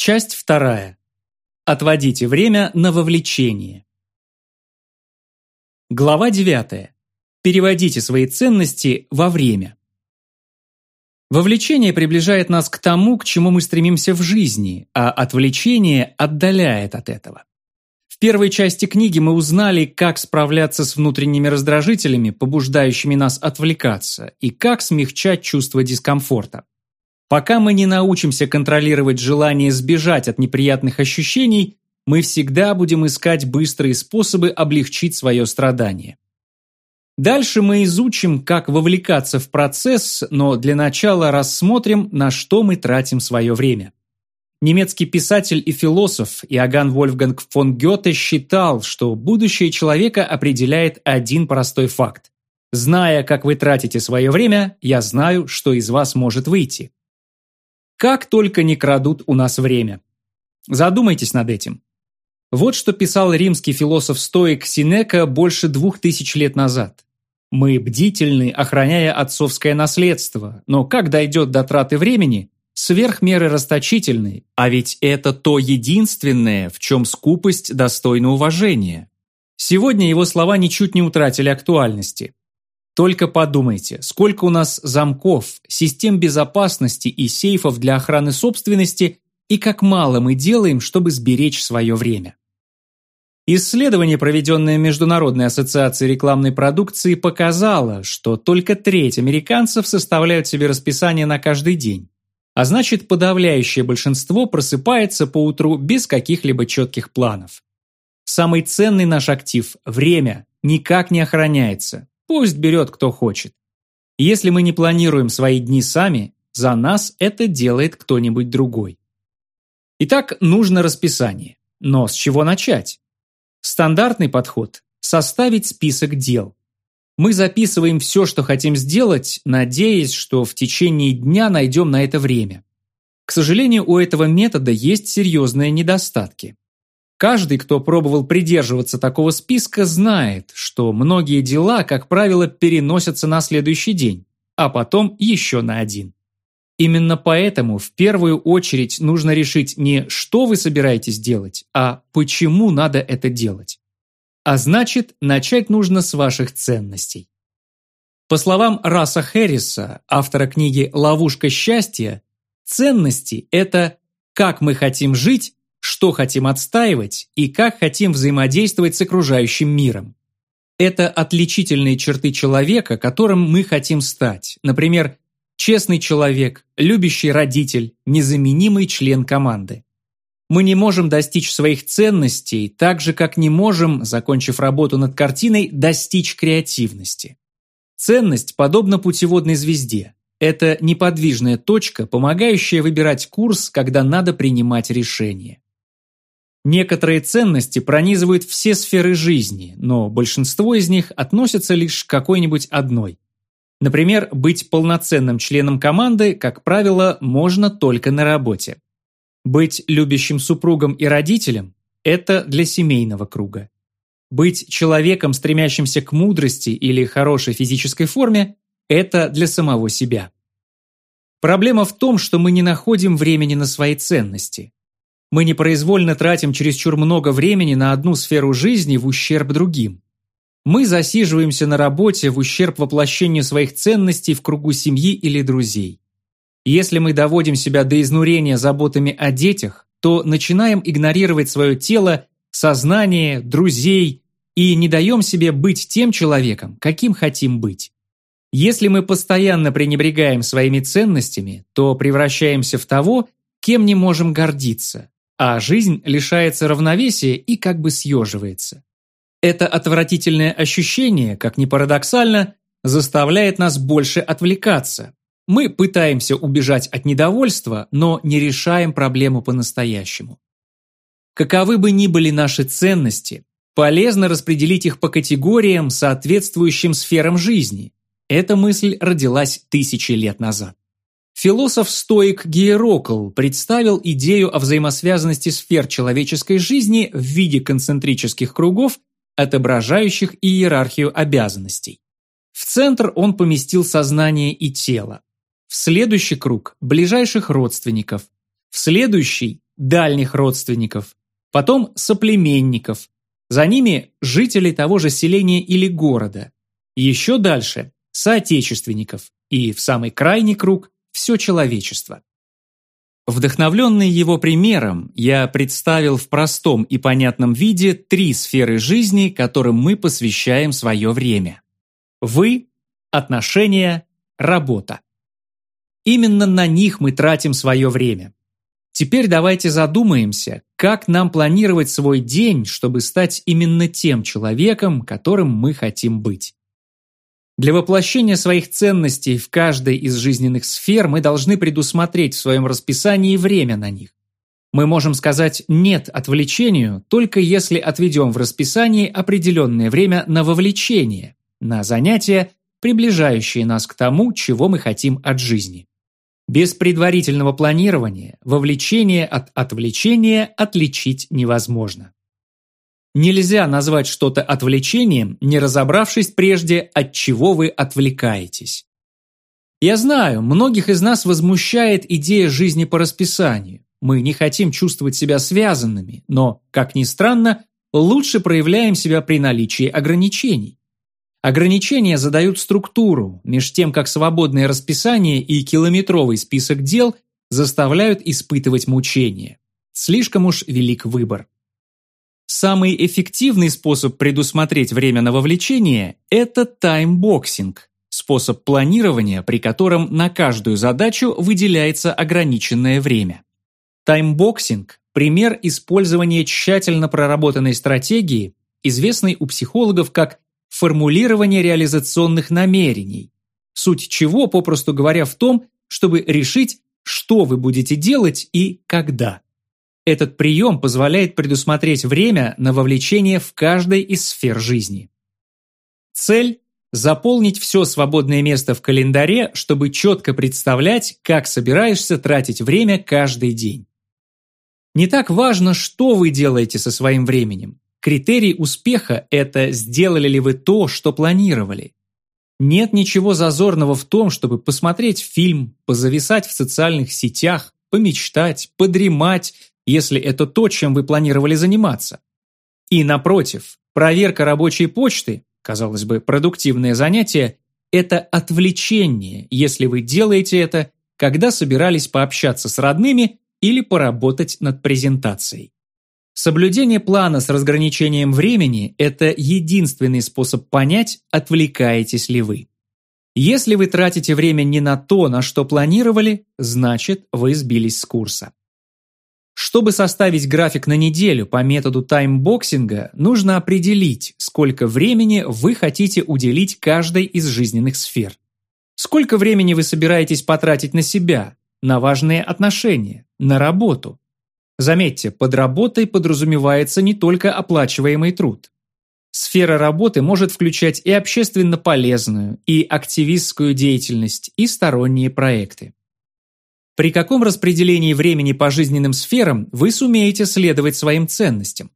Часть вторая. Отводите время на вовлечение. Глава 9. Переводите свои ценности во время. Вовлечение приближает нас к тому, к чему мы стремимся в жизни, а отвлечение отдаляет от этого. В первой части книги мы узнали, как справляться с внутренними раздражителями, побуждающими нас отвлекаться, и как смягчать чувство дискомфорта. Пока мы не научимся контролировать желание сбежать от неприятных ощущений, мы всегда будем искать быстрые способы облегчить свое страдание. Дальше мы изучим, как вовлекаться в процесс, но для начала рассмотрим, на что мы тратим свое время. Немецкий писатель и философ Иоганн Вольфганг фон Гёте считал, что будущее человека определяет один простой факт. Зная, как вы тратите свое время, я знаю, что из вас может выйти. Как только не крадут у нас время. Задумайтесь над этим. Вот что писал римский философ-стоик Синека больше двух тысяч лет назад. «Мы бдительны, охраняя отцовское наследство, но как дойдет до траты времени, сверх меры расточительный, а ведь это то единственное, в чем скупость достойна уважения. Сегодня его слова ничуть не утратили актуальности. Только подумайте, сколько у нас замков, систем безопасности и сейфов для охраны собственности и как мало мы делаем, чтобы сберечь свое время. Исследование, проведенное Международной ассоциацией рекламной продукции, показало, что только треть американцев составляют себе расписание на каждый день а значит подавляющее большинство просыпается по утру без каких-либо четких планов. Самый ценный наш актив – время – никак не охраняется, пусть берет кто хочет. Если мы не планируем свои дни сами, за нас это делает кто-нибудь другой. Итак, нужно расписание. Но с чего начать? Стандартный подход – составить список дел. Мы записываем все, что хотим сделать, надеясь, что в течение дня найдем на это время. К сожалению, у этого метода есть серьезные недостатки. Каждый, кто пробовал придерживаться такого списка, знает, что многие дела, как правило, переносятся на следующий день, а потом еще на один. Именно поэтому в первую очередь нужно решить не что вы собираетесь делать, а почему надо это делать. А значит, начать нужно с ваших ценностей. По словам Раса Хэрриса, автора книги «Ловушка счастья», ценности – это как мы хотим жить, что хотим отстаивать и как хотим взаимодействовать с окружающим миром. Это отличительные черты человека, которым мы хотим стать. Например, честный человек, любящий родитель, незаменимый член команды. Мы не можем достичь своих ценностей, так же, как не можем, закончив работу над картиной, достичь креативности. Ценность подобна путеводной звезде. Это неподвижная точка, помогающая выбирать курс, когда надо принимать решение. Некоторые ценности пронизывают все сферы жизни, но большинство из них относятся лишь к какой-нибудь одной. Например, быть полноценным членом команды, как правило, можно только на работе. Быть любящим супругом и родителем – это для семейного круга. Быть человеком, стремящимся к мудрости или хорошей физической форме – это для самого себя. Проблема в том, что мы не находим времени на свои ценности. Мы непроизвольно тратим чересчур много времени на одну сферу жизни в ущерб другим. Мы засиживаемся на работе в ущерб воплощению своих ценностей в кругу семьи или друзей. Если мы доводим себя до изнурения заботами о детях, то начинаем игнорировать свое тело, сознание, друзей и не даем себе быть тем человеком, каким хотим быть. Если мы постоянно пренебрегаем своими ценностями, то превращаемся в того, кем не можем гордиться, а жизнь лишается равновесия и как бы съеживается. Это отвратительное ощущение, как ни парадоксально, заставляет нас больше отвлекаться, мы пытаемся убежать от недовольства, но не решаем проблему по-настоящему. Каковы бы ни были наши ценности, полезно распределить их по категориям, соответствующим сферам жизни. Эта мысль родилась тысячи лет назад. Философ-стоик Гиерокл представил идею о взаимосвязанности сфер человеческой жизни в виде концентрических кругов, отображающих иерархию обязанностей. В центр он поместил сознание и тело, в следующий круг – ближайших родственников, в следующий – дальних родственников, потом соплеменников, за ними жителей того же селения или города, еще дальше – соотечественников и в самый крайний круг – все человечество. Вдохновленный его примером, я представил в простом и понятном виде три сферы жизни, которым мы посвящаем свое время. Вы, отношения, работа. Именно на них мы тратим свое время. Теперь давайте задумаемся, как нам планировать свой день, чтобы стать именно тем человеком, которым мы хотим быть. Для воплощения своих ценностей в каждой из жизненных сфер мы должны предусмотреть в своем расписании время на них. Мы можем сказать «нет» отвлечению, только если отведем в расписании определенное время на вовлечение, на занятия, приближающие нас к тому, чего мы хотим от жизни. Без предварительного планирования вовлечение от отвлечения отличить невозможно. Нельзя назвать что-то отвлечением, не разобравшись прежде, от чего вы отвлекаетесь. Я знаю, многих из нас возмущает идея жизни по расписанию. Мы не хотим чувствовать себя связанными, но, как ни странно, лучше проявляем себя при наличии ограничений. Ограничения задают структуру, меж тем как свободное расписание и километровый список дел заставляют испытывать мучения. Слишком уж велик выбор. Самый эффективный способ предусмотреть время на вовлечение – это таймбоксинг, способ планирования, при котором на каждую задачу выделяется ограниченное время. Таймбоксинг – пример использования тщательно проработанной стратегии, известной у психологов как формулирование реализационных намерений, суть чего, попросту говоря, в том, чтобы решить, что вы будете делать и когда. Этот прием позволяет предусмотреть время на вовлечение в каждой из сфер жизни. Цель – заполнить все свободное место в календаре, чтобы четко представлять, как собираешься тратить время каждый день. Не так важно, что вы делаете со своим временем. Критерий успеха – это сделали ли вы то, что планировали. Нет ничего зазорного в том, чтобы посмотреть фильм, позависать в социальных сетях, помечтать, подремать если это то, чем вы планировали заниматься. И напротив, проверка рабочей почты, казалось бы, продуктивное занятие, это отвлечение, если вы делаете это, когда собирались пообщаться с родными или поработать над презентацией. Соблюдение плана с разграничением времени – это единственный способ понять, отвлекаетесь ли вы. Если вы тратите время не на то, на что планировали, значит, вы сбились с курса. Чтобы составить график на неделю по методу таймбоксинга, нужно определить, сколько времени вы хотите уделить каждой из жизненных сфер. Сколько времени вы собираетесь потратить на себя, на важные отношения, на работу. Заметьте, под работой подразумевается не только оплачиваемый труд. Сфера работы может включать и общественно полезную, и активистскую деятельность, и сторонние проекты. При каком распределении времени по жизненным сферам вы сумеете следовать своим ценностям?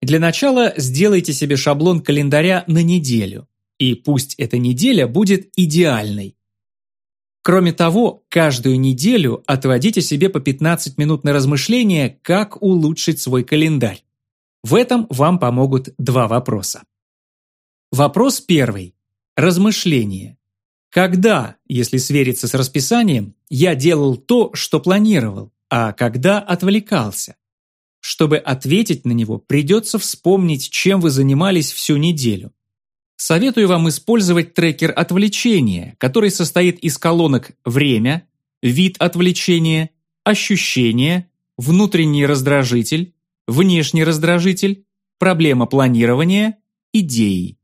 Для начала сделайте себе шаблон календаря на неделю, и пусть эта неделя будет идеальной. Кроме того, каждую неделю отводите себе по 15 минут на размышление, как улучшить свой календарь. В этом вам помогут два вопроса. Вопрос первый. Размышление. Когда, если свериться с расписанием, я делал то, что планировал, а когда отвлекался? Чтобы ответить на него, придется вспомнить, чем вы занимались всю неделю. Советую вам использовать трекер отвлечения, который состоит из колонок «Время», «Вид отвлечения», «Ощущение», «Внутренний раздражитель», «Внешний раздражитель», «Проблема планирования», «Идеи».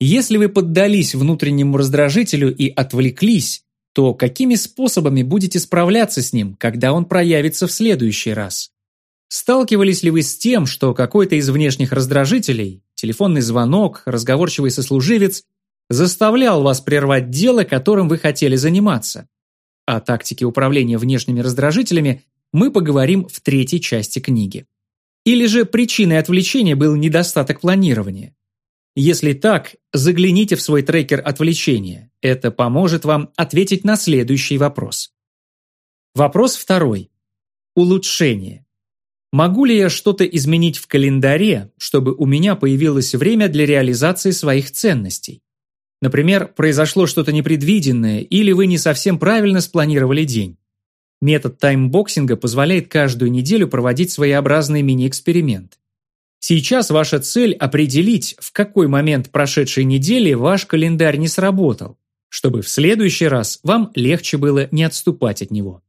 Если вы поддались внутреннему раздражителю и отвлеклись, то какими способами будете справляться с ним, когда он проявится в следующий раз? Сталкивались ли вы с тем, что какой-то из внешних раздражителей, телефонный звонок, разговорчивый сослуживец, заставлял вас прервать дело, которым вы хотели заниматься? О тактике управления внешними раздражителями мы поговорим в третьей части книги. Или же причиной отвлечения был недостаток планирования? Если так, загляните в свой трекер отвлечения. Это поможет вам ответить на следующий вопрос. Вопрос второй. Улучшение. Могу ли я что-то изменить в календаре, чтобы у меня появилось время для реализации своих ценностей? Например, произошло что-то непредвиденное или вы не совсем правильно спланировали день. Метод таймбоксинга позволяет каждую неделю проводить своеобразный мини-эксперимент. Сейчас ваша цель определить, в какой момент прошедшей недели ваш календарь не сработал, чтобы в следующий раз вам легче было не отступать от него.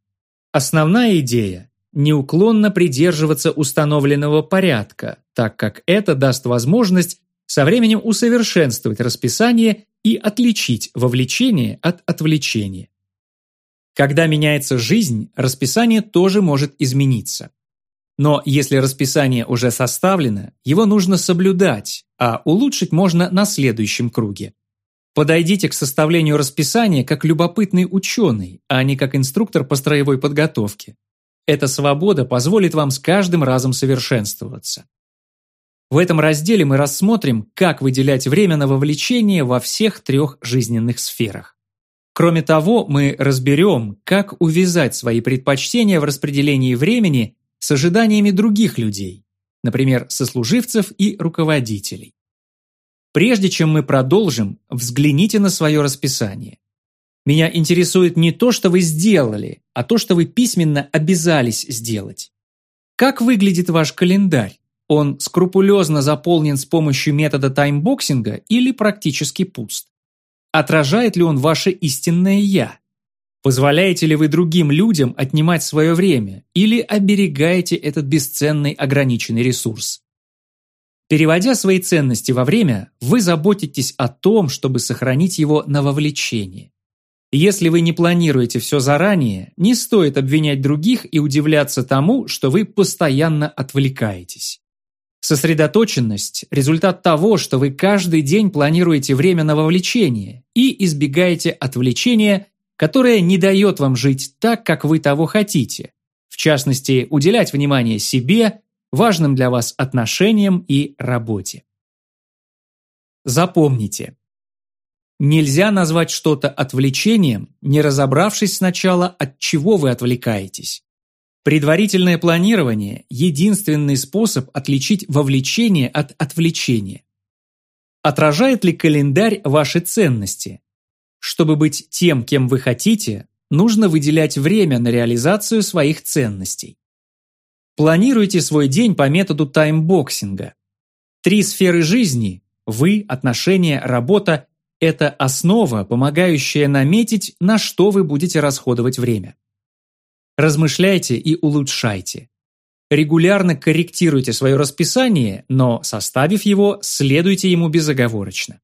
Основная идея – неуклонно придерживаться установленного порядка, так как это даст возможность со временем усовершенствовать расписание и отличить вовлечение от отвлечения. Когда меняется жизнь, расписание тоже может измениться. Но если расписание уже составлено, его нужно соблюдать, а улучшить можно на следующем круге. Подойдите к составлению расписания как любопытный ученый, а не как инструктор по строевой подготовке. Эта свобода позволит вам с каждым разом совершенствоваться. В этом разделе мы рассмотрим, как выделять время на вовлечение во всех трех жизненных сферах. Кроме того, мы разберем, как увязать свои предпочтения в распределении времени с ожиданиями других людей, например, сослуживцев и руководителей. Прежде чем мы продолжим, взгляните на свое расписание. Меня интересует не то, что вы сделали, а то, что вы письменно обязались сделать. Как выглядит ваш календарь? Он скрупулезно заполнен с помощью метода таймбоксинга или практически пуст? Отражает ли он ваше истинное «я»? Позволяете ли вы другим людям отнимать свое время или оберегаете этот бесценный ограниченный ресурс? Переводя свои ценности во время, вы заботитесь о том, чтобы сохранить его на вовлечении. Если вы не планируете все заранее, не стоит обвинять других и удивляться тому, что вы постоянно отвлекаетесь. Сосредоточенность – результат того, что вы каждый день планируете время на вовлечение и избегаете отвлечения, которое не дает вам жить так, как вы того хотите. В частности, уделять внимание себе, важным для вас отношениям и работе. Запомните. Нельзя назвать что-то отвлечением, не разобравшись сначала, от чего вы отвлекаетесь. Предварительное планирование – единственный способ отличить вовлечение от отвлечения. Отражает ли календарь ваши ценности? Чтобы быть тем, кем вы хотите, нужно выделять время на реализацию своих ценностей. Планируйте свой день по методу таймбоксинга. Три сферы жизни – вы, отношения, работа – это основа, помогающая наметить, на что вы будете расходовать время. Размышляйте и улучшайте. Регулярно корректируйте свое расписание, но, составив его, следуйте ему безоговорочно.